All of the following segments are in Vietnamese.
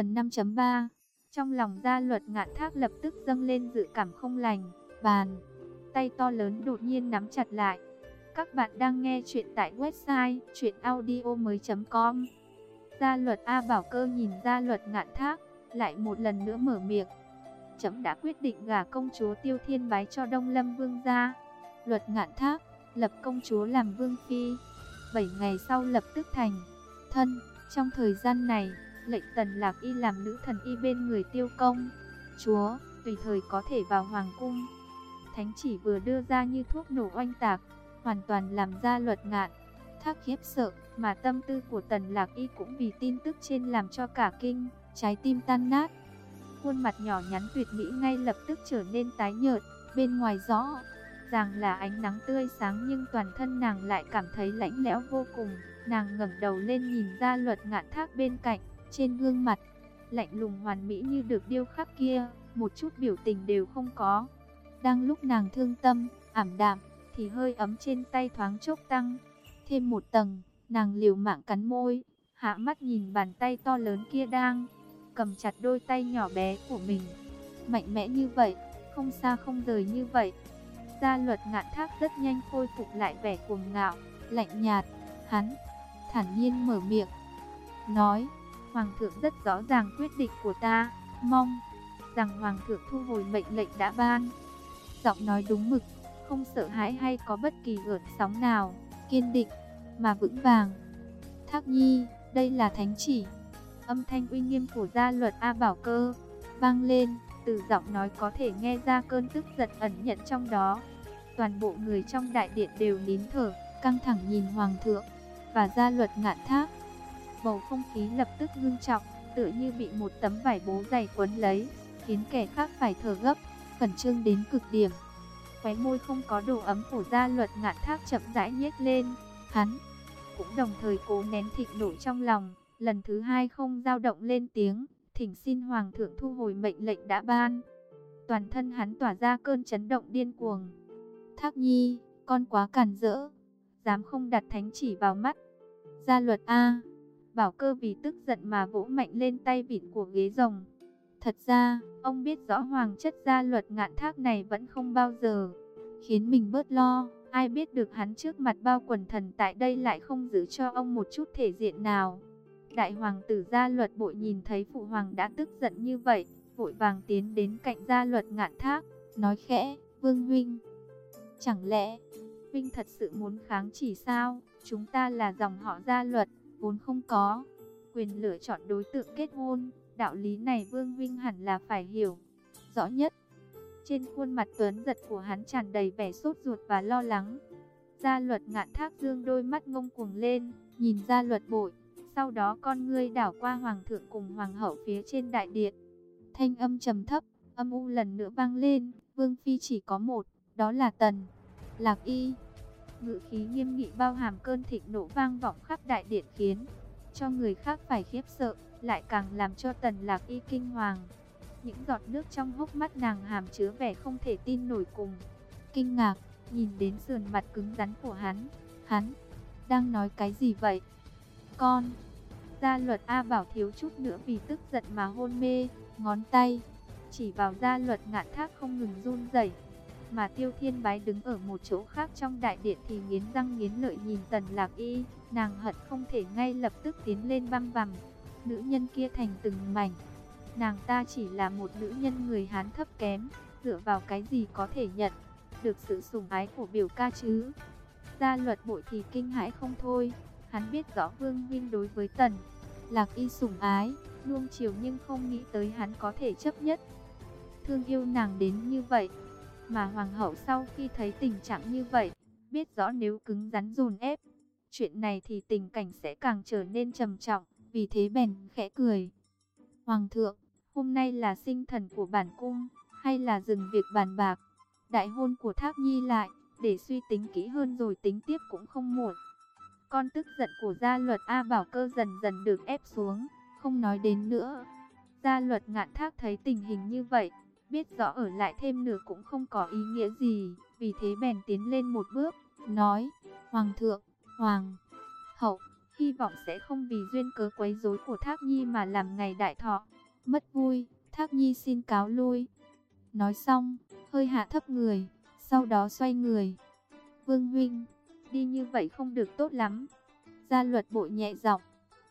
Phần 5.3 Trong lòng gia luật ngạn thác lập tức dâng lên dự cảm không lành, bàn, tay to lớn đột nhiên nắm chặt lại. Các bạn đang nghe chuyện tại website chuyenaudio.com Gia luật A Bảo Cơ nhìn gia luật ngạn thác, lại một lần nữa mở miệng. Chấm đã quyết định gả công chúa Tiêu Thiên Bái cho Đông Lâm Vương gia. Luật ngạn thác, lập công chúa làm Vương Phi. 7 ngày sau lập tức thành, thân, trong thời gian này lệnh tần lạc y làm nữ thần y bên người tiêu công. Chúa, tùy thời có thể vào hoàng cung. Thánh chỉ vừa đưa ra như thuốc nổ oanh tạc, hoàn toàn làm ra luật ngạn. Thác khiếp sợ, mà tâm tư của tần lạc y cũng vì tin tức trên làm cho cả kinh, trái tim tan nát. Khuôn mặt nhỏ nhắn tuyệt mỹ ngay lập tức trở nên tái nhợt, bên ngoài rõ ràng là ánh nắng tươi sáng nhưng toàn thân nàng lại cảm thấy lạnh lẽo vô cùng. Nàng ngẩng đầu lên nhìn ra luật ngạn thác bên cạnh, trên gương mặt, lạnh lùng hoàn mỹ như được điêu khắc kia, một chút biểu tình đều không có. Đang lúc nàng thương tâm, ảm đạm, thì hơi ấm trên tay thoáng chốc tăng. Thêm một tầng, nàng liều mạng cắn môi, hạ mắt nhìn bàn tay to lớn kia đang cầm chặt đôi tay nhỏ bé của mình. Mạnh mẽ như vậy, không xa không rời như vậy. Gia luật ngạn thác rất nhanh khôi phục lại vẻ cuồng ngạo, lạnh nhạt. Hắn, thản nhiên mở miệng, nói, Hoàng thượng rất rõ ràng quyết định của ta, mong rằng Hoàng thượng thu hồi mệnh lệnh đã ban. Giọng nói đúng mực, không sợ hãi hay có bất kỳ gợn sóng nào, kiên định mà vững vàng. Thác Nhi, đây là thánh chỉ. Âm thanh uy nghiêm của gia luật A Bảo Cơ vang lên, từ giọng nói có thể nghe ra cơn tức giận ẩn nhận trong đó. Toàn bộ người trong đại điện đều nín thở, căng thẳng nhìn hoàng thượng và gia luật ngạn thác bầu không khí lập tức ngưng trọng, tựa như bị một tấm vải bố dày quấn lấy, khiến kẻ khác phải thở gấp, khẩn trương đến cực điểm. Khóe môi không có độ ấm của gia luật ngạn thác chậm rãi nhếch lên, hắn cũng đồng thời cố nén thịnh nộ trong lòng, lần thứ hai không dao động lên tiếng, thỉnh xin hoàng thượng thu hồi mệnh lệnh đã ban. Toàn thân hắn tỏa ra cơn chấn động điên cuồng. Thác nhi, con quá càn rỡ, dám không đặt thánh chỉ vào mắt. Gia luật A Bảo cơ vì tức giận mà vỗ mạnh lên tay vịn của ghế rồng. Thật ra, ông biết rõ hoàng chất gia luật ngạn thác này vẫn không bao giờ khiến mình bớt lo. Ai biết được hắn trước mặt bao quần thần tại đây lại không giữ cho ông một chút thể diện nào. Đại hoàng tử gia luật bội nhìn thấy phụ hoàng đã tức giận như vậy, vội vàng tiến đến cạnh gia luật ngạn thác, nói khẽ, vương huynh. Chẳng lẽ, huynh thật sự muốn kháng chỉ sao, chúng ta là dòng họ gia luật, vốn không có quyền lựa chọn đối tượng kết hôn, đạo lý này Vương Vinh hẳn là phải hiểu rõ nhất. Trên khuôn mặt tuấn giật của hắn tràn đầy vẻ sốt ruột và lo lắng. Gia luật ngạn thác dương đôi mắt ngông cuồng lên, nhìn gia luật bội, sau đó con ngươi đảo qua hoàng thượng cùng hoàng hậu phía trên đại điện. Thanh âm trầm thấp, âm u lần nữa vang lên, vương phi chỉ có một, đó là tần, lạc y ngự khí nghiêm nghị bao hàm cơn thịnh nộ vang vọng khắp đại điện khiến cho người khác phải khiếp sợ, lại càng làm cho Tần Lạc Y kinh hoàng. Những giọt nước trong hốc mắt nàng hàm chứa vẻ không thể tin nổi cùng. Kinh ngạc, nhìn đến sườn mặt cứng rắn của hắn. Hắn, đang nói cái gì vậy? Con, gia luật A bảo thiếu chút nữa vì tức giận mà hôn mê, ngón tay, chỉ vào gia luật ngạn thác không ngừng run rẩy mà Tiêu Thiên Bái đứng ở một chỗ khác trong đại điện thì nghiến răng nghiến lợi nhìn Tần Lạc Y, nàng hận không thể ngay lập tức tiến lên băm vằm. Nữ nhân kia thành từng mảnh. Nàng ta chỉ là một nữ nhân người Hán thấp kém, dựa vào cái gì có thể nhận được sự sủng ái của biểu ca chứ? Gia luật bội thì kinh hãi không thôi, hắn biết rõ Vương Vinh đối với Tần Lạc Y sủng ái, luôn chiều nhưng không nghĩ tới hắn có thể chấp nhất. Thương yêu nàng đến như vậy, mà hoàng hậu sau khi thấy tình trạng như vậy, biết rõ nếu cứng rắn dùn ép, chuyện này thì tình cảnh sẽ càng trở nên trầm trọng, vì thế bèn khẽ cười. Hoàng thượng, hôm nay là sinh thần của bản cung, hay là dừng việc bàn bạc, đại hôn của Thác Nhi lại, để suy tính kỹ hơn rồi tính tiếp cũng không muộn. Con tức giận của gia luật A Bảo Cơ dần dần được ép xuống, không nói đến nữa. Gia luật ngạn thác thấy tình hình như vậy, biết rõ ở lại thêm nửa cũng không có ý nghĩa gì, vì thế bèn tiến lên một bước, nói, Hoàng thượng, Hoàng hậu, hy vọng sẽ không vì duyên cớ quấy rối của Thác Nhi mà làm ngày đại thọ. Mất vui, Thác Nhi xin cáo lui. Nói xong, hơi hạ thấp người, sau đó xoay người. Vương Huynh, đi như vậy không được tốt lắm. Gia luật bội nhẹ giọng,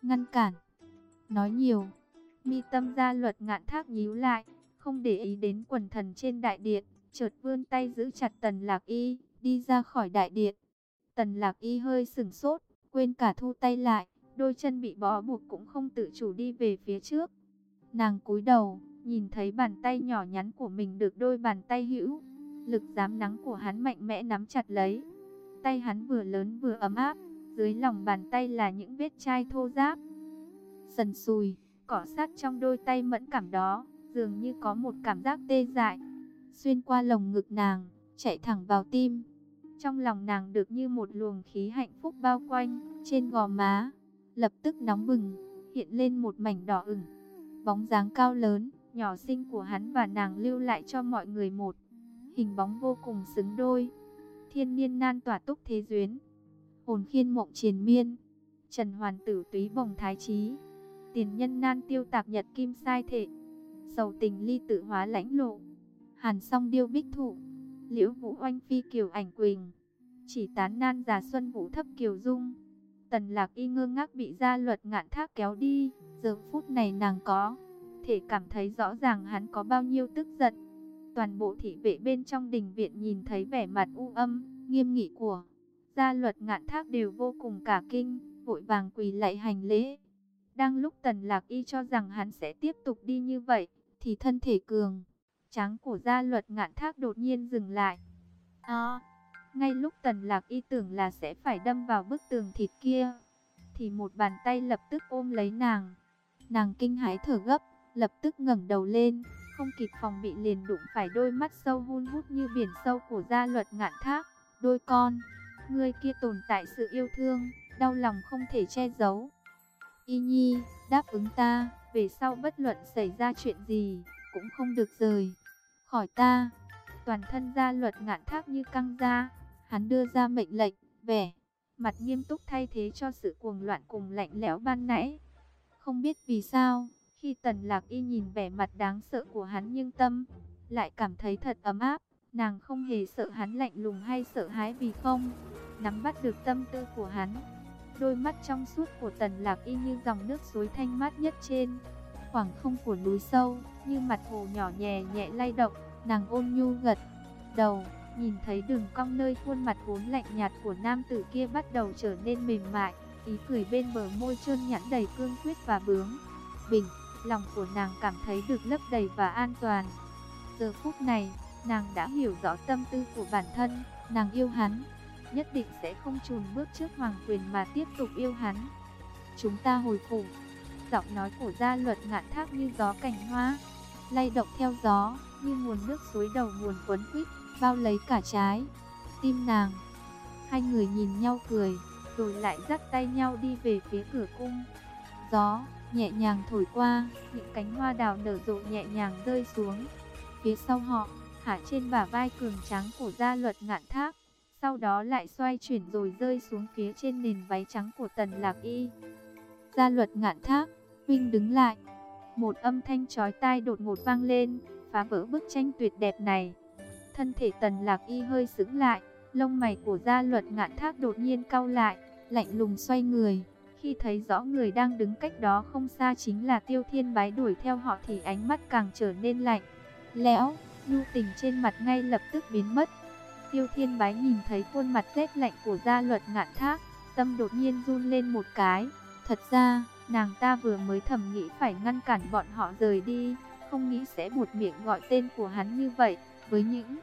ngăn cản. Nói nhiều, mi tâm gia luật ngạn thác nhíu lại, không để ý đến quần thần trên đại điện, chợt vươn tay giữ chặt tần lạc y, đi ra khỏi đại điện. Tần lạc y hơi sừng sốt, quên cả thu tay lại, đôi chân bị bó buộc cũng không tự chủ đi về phía trước. Nàng cúi đầu, nhìn thấy bàn tay nhỏ nhắn của mình được đôi bàn tay hữu. Lực giám nắng của hắn mạnh mẽ nắm chặt lấy. Tay hắn vừa lớn vừa ấm áp, dưới lòng bàn tay là những vết chai thô ráp. Sần sùi, cỏ sát trong đôi tay mẫn cảm đó, dường như có một cảm giác tê dại. Xuyên qua lồng ngực nàng, chạy thẳng vào tim. Trong lòng nàng được như một luồng khí hạnh phúc bao quanh, trên gò má, lập tức nóng bừng, hiện lên một mảnh đỏ ửng. Bóng dáng cao lớn, nhỏ xinh của hắn và nàng lưu lại cho mọi người một hình bóng vô cùng xứng đôi. Thiên niên nan tỏa túc thế duyên, hồn khiên mộng triền miên, trần hoàn tử túy bồng thái trí, tiền nhân nan tiêu tạc nhật kim sai thệ, sầu tình ly tự hóa lãnh lộ, hàn song điêu bích thụ, liễu vũ oanh phi kiều ảnh quỳnh, chỉ tán nan già xuân vũ thấp kiều dung. Tần lạc y ngơ ngác bị gia luật ngạn thác kéo đi, giờ phút này nàng có thể cảm thấy rõ ràng hắn có bao nhiêu tức giận. Toàn bộ thị vệ bên trong đình viện nhìn thấy vẻ mặt u âm, nghiêm nghị của gia luật ngạn thác đều vô cùng cả kinh, vội vàng quỳ lạy hành lễ. Đang lúc tần lạc y cho rằng hắn sẽ tiếp tục đi như vậy, thì thân thể cường, tráng của gia luật ngạn thác đột nhiên dừng lại. À, ngay lúc tần lạc y tưởng là sẽ phải đâm vào bức tường thịt kia, thì một bàn tay lập tức ôm lấy nàng. Nàng kinh hãi thở gấp, lập tức ngẩng đầu lên, không kịp phòng bị liền đụng phải đôi mắt sâu hun hút như biển sâu của gia luật ngạn thác. Đôi con, ngươi kia tồn tại sự yêu thương, đau lòng không thể che giấu. Y Nhi, đáp ứng ta, về sau bất luận xảy ra chuyện gì, cũng không được rời khỏi ta. Toàn thân gia luật ngạn thác như căng ra, hắn đưa ra mệnh lệnh, vẻ, mặt nghiêm túc thay thế cho sự cuồng loạn cùng lạnh lẽo ban nãy. Không biết vì sao, khi Tần Lạc Y nhìn vẻ mặt đáng sợ của hắn nhưng tâm, lại cảm thấy thật ấm áp. Nàng không hề sợ hắn lạnh lùng hay sợ hãi vì không, nắm bắt được tâm tư của hắn. Đôi mắt trong suốt của Tần Lạc Y như dòng nước suối thanh mát nhất trên khoảng không của núi sâu, như mặt hồ nhỏ nhẹ nhẹ lay động, nàng ôn nhu gật đầu, nhìn thấy đường cong nơi khuôn mặt vốn lạnh nhạt của nam tử kia bắt đầu trở nên mềm mại, ý cười bên bờ môi trơn nhẵn đầy cương quyết và bướng. Bình lòng của nàng cảm thấy được lấp đầy và an toàn. Giờ phút này, nàng đã hiểu rõ tâm tư của bản thân, nàng yêu hắn, nhất định sẽ không chùn bước trước hoàng quyền mà tiếp tục yêu hắn. Chúng ta hồi phủ, giọng nói của gia luật ngạn thác như gió cành hoa, lay động theo gió, như nguồn nước suối đầu nguồn quấn quýt, bao lấy cả trái, tim nàng. Hai người nhìn nhau cười, rồi lại dắt tay nhau đi về phía cửa cung. Gió, nhẹ nhàng thổi qua, những cánh hoa đào nở rộ nhẹ nhàng rơi xuống. Phía sau họ, hạ trên bả vai cường trắng của gia luật ngạn thác, sau đó lại xoay chuyển rồi rơi xuống phía trên nền váy trắng của tần lạc y. Gia luật ngạn thác, Vinh đứng lại. Một âm thanh chói tai đột ngột vang lên, phá vỡ bức tranh tuyệt đẹp này. Thân thể tần lạc y hơi sững lại, lông mày của gia luật ngạn thác đột nhiên cau lại, lạnh lùng xoay người. Khi thấy rõ người đang đứng cách đó không xa chính là Tiêu Thiên Bái đuổi theo họ thì ánh mắt càng trở nên lạnh, lẽo, nhu tình trên mặt ngay lập tức biến mất. Tiêu Thiên Bái nhìn thấy khuôn mặt rét lạnh của gia luật ngạn thác, tâm đột nhiên run lên một cái. Thật ra, nàng ta vừa mới thầm nghĩ phải ngăn cản bọn họ rời đi, không nghĩ sẽ một miệng gọi tên của hắn như vậy. Với những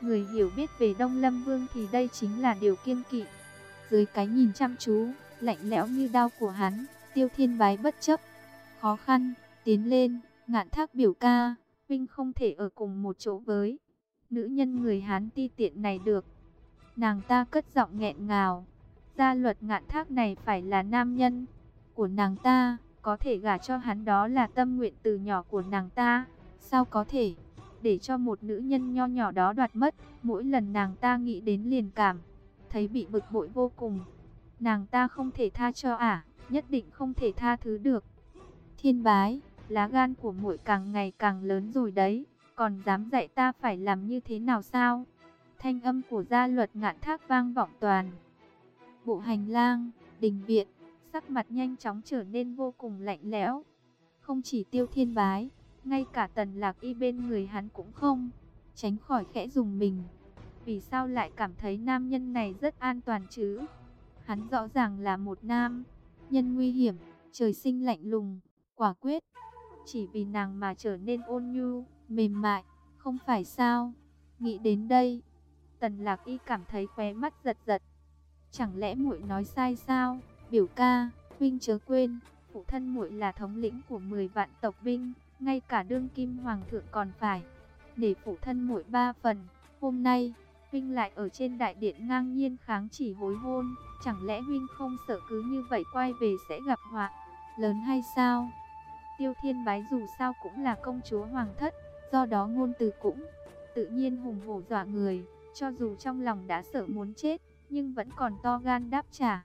người hiểu biết về Đông Lâm Vương thì đây chính là điều kiêng kỵ. Dưới cái nhìn chăm chú, lạnh lẽo như đao của hắn, tiêu thiên bái bất chấp. Khó khăn, tiến lên, ngạn thác biểu ca, Vinh không thể ở cùng một chỗ với nữ nhân người Hán ti tiện này được. Nàng ta cất giọng nghẹn ngào, gia luật ngạn thác này phải là nam nhân của nàng ta, có thể gả cho hắn đó là tâm nguyện từ nhỏ của nàng ta, sao có thể để cho một nữ nhân nho nhỏ đó đoạt mất, mỗi lần nàng ta nghĩ đến liền cảm, thấy bị bực bội vô cùng nàng ta không thể tha cho à. nhất định không thể tha thứ được. Thiên bái, lá gan của muội càng ngày càng lớn rồi đấy, còn dám dạy ta phải làm như thế nào sao? Thanh âm của gia luật ngạn thác vang vọng toàn. Bộ hành lang, đình viện, sắc mặt nhanh chóng trở nên vô cùng lạnh lẽo. Không chỉ tiêu thiên bái, ngay cả tần lạc y bên người hắn cũng không, tránh khỏi khẽ dùng mình. Vì sao lại cảm thấy nam nhân này rất an toàn chứ? Hắn rõ ràng là một nam, nhân nguy hiểm, trời sinh lạnh lùng, quả quyết. Chỉ vì nàng mà trở nên ôn nhu, mềm mại, không phải sao? Nghĩ đến đây, tần lạc y cảm thấy khóe mắt giật giật. Chẳng lẽ muội nói sai sao? Biểu ca, huynh chớ quên, phụ thân muội là thống lĩnh của 10 vạn tộc binh, ngay cả đương kim hoàng thượng còn phải để phụ thân muội ba phần. Hôm nay, huynh lại ở trên đại điện ngang nhiên kháng chỉ hối hôn, chẳng lẽ huynh không sợ cứ như vậy quay về sẽ gặp họa lớn hay sao? Tiêu Thiên Bái dù sao cũng là công chúa hoàng thất, do đó ngôn từ cũng tự nhiên hùng hổ dọa người, cho dù trong lòng đã sợ muốn chết, nhưng vẫn còn to gan đáp trả.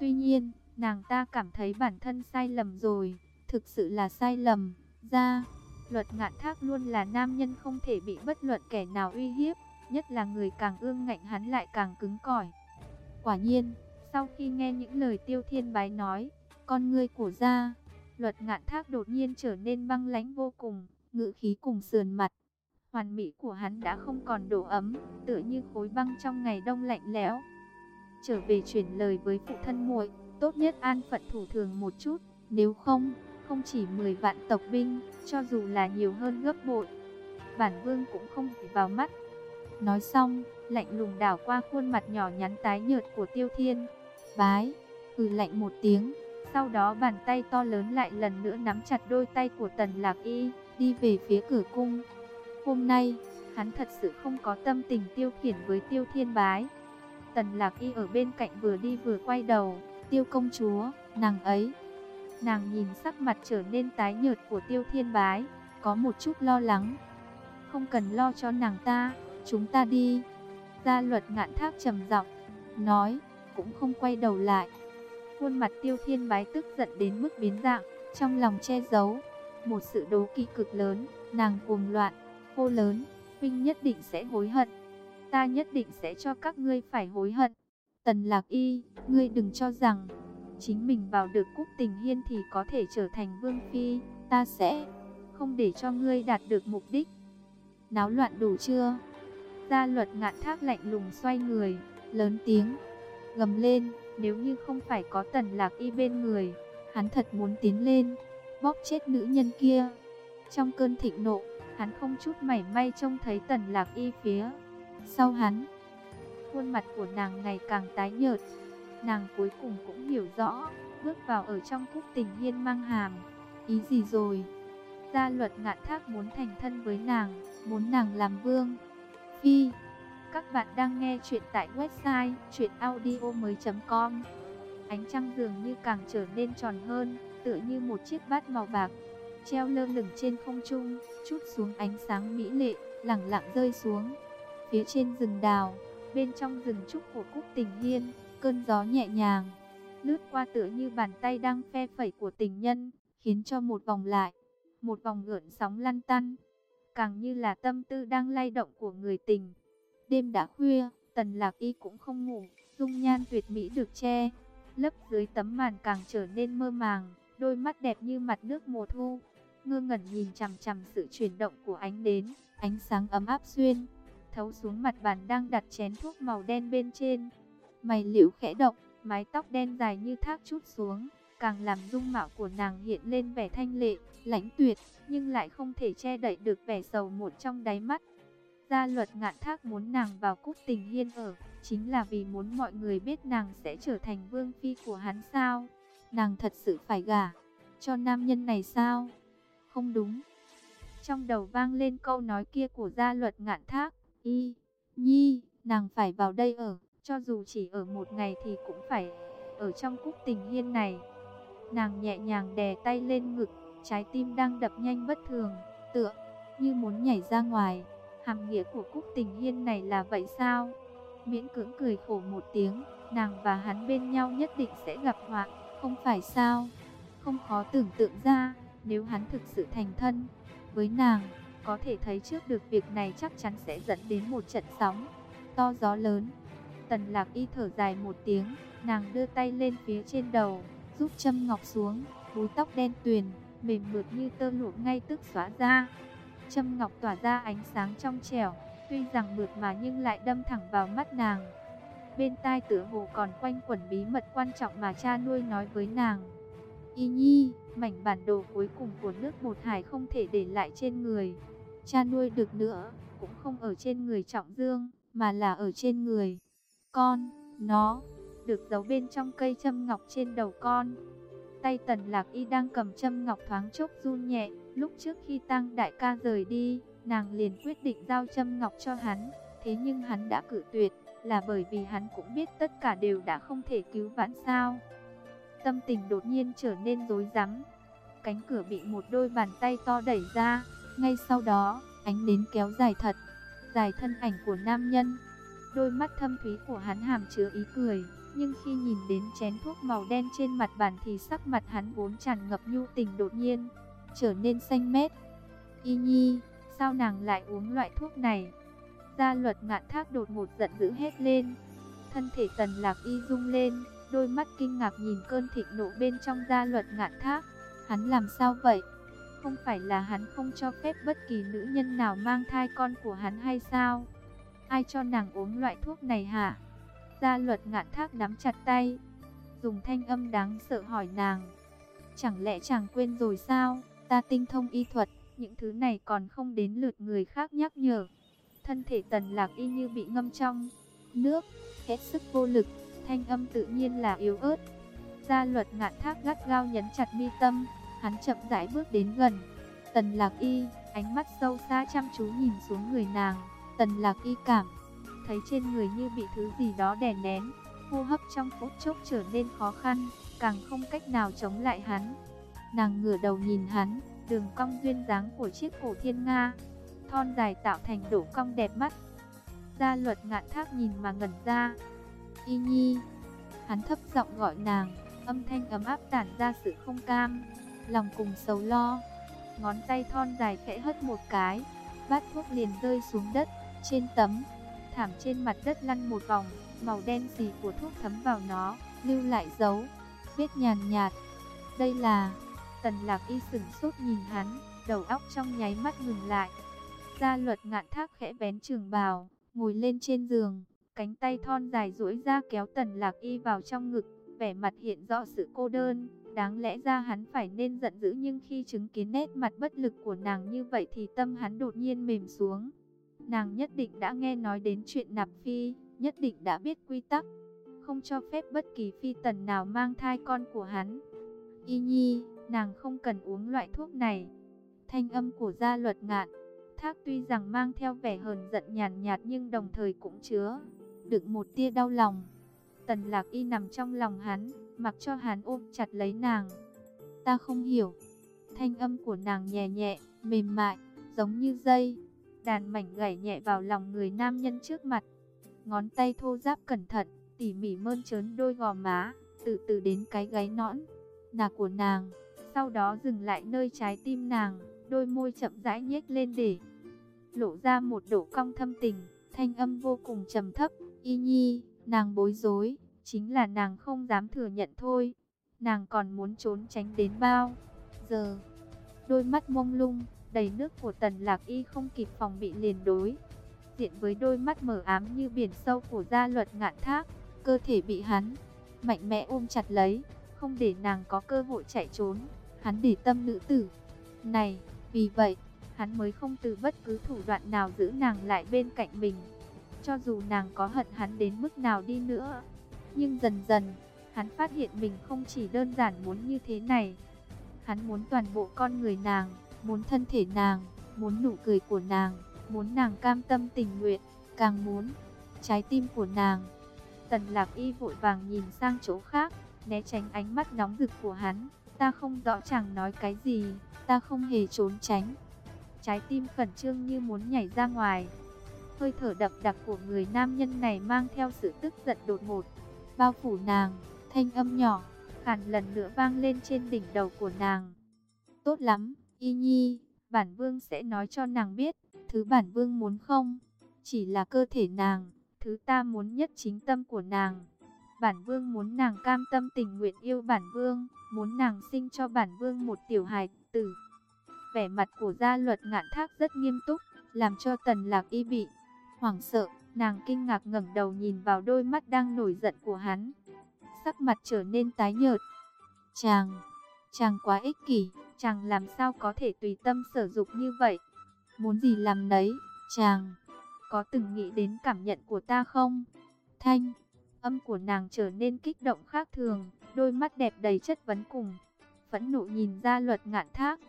Tuy nhiên, nàng ta cảm thấy bản thân sai lầm rồi, thực sự là sai lầm. Ra, luật ngạn thác luôn là nam nhân không thể bị bất luận kẻ nào uy hiếp, nhất là người càng ương ngạnh hắn lại càng cứng cỏi. Quả nhiên, sau khi nghe những lời tiêu thiên bái nói, con ngươi của gia, luật ngạn thác đột nhiên trở nên băng lãnh vô cùng, ngữ khí cùng sườn mặt. Hoàn mỹ của hắn đã không còn độ ấm, tựa như khối băng trong ngày đông lạnh lẽo. Trở về chuyển lời với phụ thân muội, tốt nhất an phận thủ thường một chút, nếu không, không chỉ 10 vạn tộc binh, cho dù là nhiều hơn gấp bội, bản vương cũng không thể vào mắt. Nói xong, lạnh lùng đảo qua khuôn mặt nhỏ nhắn tái nhợt của Tiêu Thiên. Bái, hừ lạnh một tiếng, sau đó bàn tay to lớn lại lần nữa nắm chặt đôi tay của Tần Lạc Y, đi về phía cửa cung. Hôm nay, hắn thật sự không có tâm tình tiêu khiển với Tiêu Thiên Bái. Tần Lạc Y ở bên cạnh vừa đi vừa quay đầu, Tiêu công chúa, nàng ấy. Nàng nhìn sắc mặt trở nên tái nhợt của Tiêu Thiên Bái, có một chút lo lắng. Không cần lo cho nàng ta, chúng ta đi. Gia luật ngạn thác trầm giọng, nói, cũng không quay đầu lại. Khuôn mặt tiêu thiên bái tức giận đến mức biến dạng, trong lòng che giấu. Một sự đố kỵ cực lớn, nàng cuồng loạn, hô lớn, huynh nhất định sẽ hối hận. Ta nhất định sẽ cho các ngươi phải hối hận. Tần lạc y, ngươi đừng cho rằng, chính mình vào được cúc tình hiên thì có thể trở thành vương phi, ta sẽ không để cho ngươi đạt được mục đích. Náo loạn đủ chưa? Gia luật ngạn thác lạnh lùng xoay người, lớn tiếng, gầm lên, nếu như không phải có tần lạc y bên người, hắn thật muốn tiến lên, bóp chết nữ nhân kia. Trong cơn thịnh nộ, hắn không chút mảy may trông thấy tần lạc y phía. Sau hắn, khuôn mặt của nàng ngày càng tái nhợt, nàng cuối cùng cũng hiểu rõ, bước vào ở trong cúc tình hiên mang hàm. Ý gì rồi? Gia luật ngạn thác muốn thành thân với nàng, muốn nàng làm vương. Phi các bạn đang nghe chuyện tại website chuyenaudio.com Ánh trăng dường như càng trở nên tròn hơn, tựa như một chiếc bát màu bạc, treo lơ lửng trên không trung, chút xuống ánh sáng mỹ lệ, lẳng lặng rơi xuống. Phía trên rừng đào, bên trong rừng trúc của Cúc Tình Hiên, cơn gió nhẹ nhàng, lướt qua tựa như bàn tay đang phe phẩy của tình nhân, khiến cho một vòng lại, một vòng gợn sóng lăn tăn, càng như là tâm tư đang lay động của người tình. Đêm đã khuya, tần lạc y cũng không ngủ, dung nhan tuyệt mỹ được che. Lấp dưới tấm màn càng trở nên mơ màng, đôi mắt đẹp như mặt nước mùa thu. Ngơ ngẩn nhìn chằm chằm sự chuyển động của ánh đến, ánh sáng ấm áp xuyên. Thấu xuống mặt bàn đang đặt chén thuốc màu đen bên trên. Mày liễu khẽ động, mái tóc đen dài như thác chút xuống, càng làm dung mạo của nàng hiện lên vẻ thanh lệ, lãnh tuyệt, nhưng lại không thể che đậy được vẻ sầu một trong đáy mắt. Gia luật ngạn thác muốn nàng vào cúc tình hiên ở, chính là vì muốn mọi người biết nàng sẽ trở thành vương phi của hắn sao? Nàng thật sự phải gả cho nam nhân này sao? Không đúng. Trong đầu vang lên câu nói kia của gia luật ngạn thác, y, nhi, nàng phải vào đây ở, cho dù chỉ ở một ngày thì cũng phải ở trong cúc tình hiên này. Nàng nhẹ nhàng đè tay lên ngực, trái tim đang đập nhanh bất thường, tựa như muốn nhảy ra ngoài. Hàm nghĩa của Cúc Tình Hiên này là vậy sao? Miễn cưỡng cười khổ một tiếng, nàng và hắn bên nhau nhất định sẽ gặp họa, không phải sao? Không khó tưởng tượng ra, nếu hắn thực sự thành thân với nàng, có thể thấy trước được việc này chắc chắn sẽ dẫn đến một trận sóng to gió lớn. Tần lạc y thở dài một tiếng, nàng đưa tay lên phía trên đầu, giúp châm ngọc xuống, búi tóc đen tuyền, mềm mượt như tơ lụa ngay tức xóa ra. Châm ngọc tỏa ra ánh sáng trong trẻo, tuy rằng mượt mà nhưng lại đâm thẳng vào mắt nàng. Bên tai tựa hồ còn quanh quẩn bí mật quan trọng mà cha nuôi nói với nàng. Y nhi, mảnh bản đồ cuối cùng của nước bột hải không thể để lại trên người. Cha nuôi được nữa, cũng không ở trên người trọng dương, mà là ở trên người. Con, nó, được giấu bên trong cây châm ngọc trên đầu con. Tay tần lạc y đang cầm châm ngọc thoáng chốc run nhẹ, lúc trước khi tăng đại ca rời đi, nàng liền quyết định giao châm ngọc cho hắn. Thế nhưng hắn đã cử tuyệt, là bởi vì hắn cũng biết tất cả đều đã không thể cứu vãn sao. Tâm tình đột nhiên trở nên rối rắm. Cánh cửa bị một đôi bàn tay to đẩy ra, ngay sau đó, ánh nến kéo dài thật, dài thân ảnh của nam nhân. Đôi mắt thâm thúy của hắn hàm chứa ý cười, nhưng khi nhìn đến chén thuốc màu đen trên mặt bàn thì sắc mặt hắn vốn tràn ngập nhu tình đột nhiên, trở nên xanh mét. Y nhi, sao nàng lại uống loại thuốc này? Gia luật ngạn thác đột ngột giận dữ hết lên. Thân thể tần lạc y rung lên, đôi mắt kinh ngạc nhìn cơn thịnh nộ bên trong gia luật ngạn thác. Hắn làm sao vậy? Không phải là hắn không cho phép bất kỳ nữ nhân nào mang thai con của hắn hay sao? Ai cho nàng uống loại thuốc này hả? Gia luật ngạn thác nắm chặt tay, dùng thanh âm đáng sợ hỏi nàng. Chẳng lẽ chàng quên rồi sao? Ta tinh thông y thuật, những thứ này còn không đến lượt người khác nhắc nhở. Thân thể tần lạc y như bị ngâm trong nước, hết sức vô lực, thanh âm tự nhiên là yếu ớt. Gia luật ngạn thác gắt gao nhấn chặt mi tâm, hắn chậm rãi bước đến gần. Tần lạc y, ánh mắt sâu xa chăm chú nhìn xuống người nàng. Tần lạc y cảm, thấy trên người như bị thứ gì đó đè nén. Hô hấp trong phút chốc trở nên khó khăn, càng không cách nào chống lại hắn. Nàng ngửa đầu nhìn hắn, đường cong duyên dáng của chiếc cổ thiên nga. Thon dài tạo thành đổ cong đẹp mắt. Gia luật ngạn thác nhìn mà ngẩn ra. Y nhi, hắn thấp giọng gọi nàng, âm thanh ấm áp tản ra sự không cam lòng cùng sầu lo. Ngón tay thon dài khẽ hất một cái, bát thuốc liền rơi xuống đất, trên tấm thảm trên mặt đất lăn một vòng, màu đen xì của thuốc thấm vào nó, lưu lại dấu, viết nhàn nhạt. Đây là, tần lạc y sửng sốt nhìn hắn, đầu óc trong nháy mắt ngừng lại. Gia luật ngạn thác khẽ vén trường bào, ngồi lên trên giường, cánh tay thon dài duỗi ra kéo tần lạc y vào trong ngực, vẻ mặt hiện rõ sự cô đơn. Đáng lẽ ra hắn phải nên giận dữ nhưng khi chứng kiến nét mặt bất lực của nàng như vậy thì tâm hắn đột nhiên mềm xuống. Nàng nhất định đã nghe nói đến chuyện nạp phi, nhất định đã biết quy tắc, không cho phép bất kỳ phi tần nào mang thai con của hắn. Y nhi, nàng không cần uống loại thuốc này. Thanh âm của gia luật ngạn, thác tuy rằng mang theo vẻ hờn giận nhàn nhạt nhưng đồng thời cũng chứa đựng một tia đau lòng. Tần lạc y nằm trong lòng hắn, mặc cho hắn ôm chặt lấy nàng. Ta không hiểu. Thanh âm của nàng nhẹ nhẹ, mềm mại, giống như dây. Đàn mảnh gảy nhẹ vào lòng người nam nhân trước mặt. Ngón tay thô giáp cẩn thận, tỉ mỉ mơn trớn đôi gò má, từ từ đến cái gáy nõn, nạc của nàng. Sau đó dừng lại nơi trái tim nàng, đôi môi chậm rãi nhếch lên để lộ ra một độ cong thâm tình, thanh âm vô cùng trầm thấp, y nhi, nàng bối rối, chính là nàng không dám thừa nhận thôi. Nàng còn muốn trốn tránh đến bao giờ. Đôi mắt mông lung, đầy nước của tần lạc y không kịp phòng bị liền đối. Diện với đôi mắt mờ ám như biển sâu của gia luật ngạn thác, cơ thể bị hắn mạnh mẽ ôm chặt lấy, không để nàng có cơ hội chạy trốn. Hắn để tâm nữ tử. Này, vì vậy, hắn mới không từ bất cứ thủ đoạn nào giữ nàng lại bên cạnh mình. Cho dù nàng có hận hắn đến mức nào đi nữa, nhưng dần dần, hắn phát hiện mình không chỉ đơn giản muốn như thế này. Hắn muốn toàn bộ con người nàng, muốn thân thể nàng, muốn nụ cười của nàng, muốn nàng cam tâm tình nguyện, càng muốn trái tim của nàng. Tần lạc y vội vàng nhìn sang chỗ khác, né tránh ánh mắt nóng rực của hắn. Ta không rõ chàng nói cái gì, ta không hề trốn tránh. Trái tim khẩn trương như muốn nhảy ra ngoài. Hơi thở đậm đặc của người nam nhân này mang theo sự tức giận đột ngột bao phủ nàng, thanh âm nhỏ, khàn lần nữa vang lên trên đỉnh đầu của nàng. Tốt lắm, y nhi, bản vương sẽ nói cho nàng biết, thứ bản vương muốn không, chỉ là cơ thể nàng, thứ ta muốn nhất chính tâm của nàng. Bản vương muốn nàng cam tâm tình nguyện yêu bản vương, muốn nàng sinh cho bản vương một tiểu hài tử. Vẻ mặt của gia luật ngạn thác rất nghiêm túc, làm cho tần lạc y bị hoảng sợ. Nàng kinh ngạc ngẩng đầu nhìn vào đôi mắt đang nổi giận của hắn. Sắc mặt trở nên tái nhợt. Chàng, chàng quá ích kỷ, chàng làm sao có thể tùy tâm sở dục như vậy? Muốn gì làm nấy, chàng, có từng nghĩ đến cảm nhận của ta không? Thanh, âm của nàng trở nên kích động khác thường, đôi mắt đẹp đầy chất vấn cùng. Phẫn nộ nhìn ra luật ngạn thác.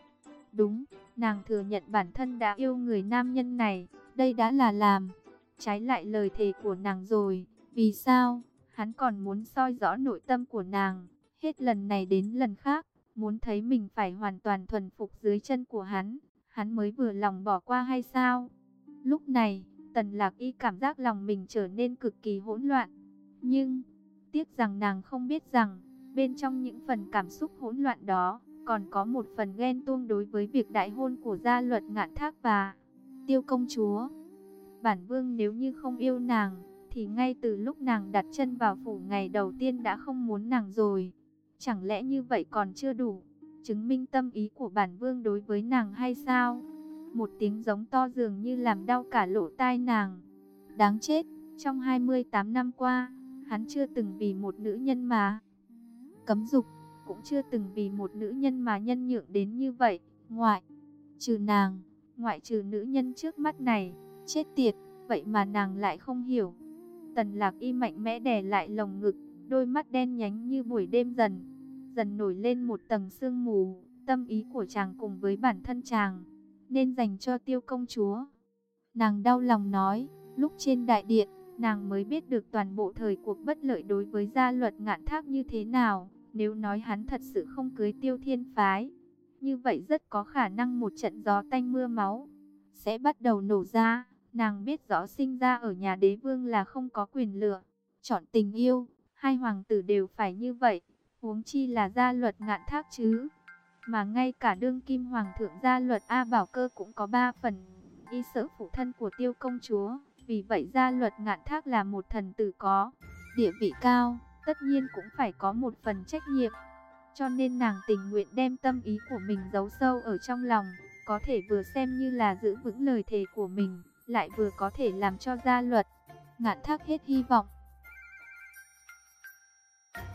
Đúng, nàng thừa nhận bản thân đã yêu người nam nhân này, đây đã là làm trái lại lời thề của nàng rồi. Vì sao? Hắn còn muốn soi rõ nội tâm của nàng, hết lần này đến lần khác, muốn thấy mình phải hoàn toàn thuần phục dưới chân của hắn, hắn mới vừa lòng bỏ qua hay sao? Lúc này, Tần Lạc Y cảm giác lòng mình trở nên cực kỳ hỗn loạn. Nhưng, tiếc rằng nàng không biết rằng, bên trong những phần cảm xúc hỗn loạn đó, còn có một phần ghen tuông đối với việc đại hôn của gia luật ngạn thác và tiêu công chúa. Bản vương nếu như không yêu nàng, thì ngay từ lúc nàng đặt chân vào phủ ngày đầu tiên đã không muốn nàng rồi. Chẳng lẽ như vậy còn chưa đủ, chứng minh tâm ý của bản vương đối với nàng hay sao? Một tiếng giống to dường như làm đau cả lỗ tai nàng. Đáng chết, trong 28 năm qua, hắn chưa từng vì một nữ nhân mà cấm dục, cũng chưa từng vì một nữ nhân mà nhân nhượng đến như vậy. Ngoại trừ nàng, ngoại trừ nữ nhân trước mắt này, Chết tiệt, vậy mà nàng lại không hiểu. Tần lạc y mạnh mẽ đè lại lồng ngực, đôi mắt đen nhánh như buổi đêm dần, dần nổi lên một tầng sương mù, tâm ý của chàng cùng với bản thân chàng, nên dành cho tiêu công chúa. Nàng đau lòng nói, lúc trên đại điện, nàng mới biết được toàn bộ thời cuộc bất lợi đối với gia luật ngạn thác như thế nào. Nếu nói hắn thật sự không cưới tiêu thiên phái, như vậy rất có khả năng một trận gió tanh mưa máu sẽ bắt đầu nổ ra. Nàng biết rõ sinh ra ở nhà đế vương là không có quyền lựa, chọn tình yêu, hai hoàng tử đều phải như vậy, huống chi là gia luật ngạn thác chứ. Mà ngay cả đương kim hoàng thượng gia luật A Bảo Cơ cũng có ba phần, y sở phụ thân của tiêu công chúa, vì vậy gia luật ngạn thác là một thần tử có địa vị cao, tất nhiên cũng phải có một phần trách nhiệm. Cho nên nàng tình nguyện đem tâm ý của mình giấu sâu ở trong lòng, có thể vừa xem như là giữ vững lời thề của mình lại vừa có thể làm cho gia luật. Ngạn thác hết hy vọng,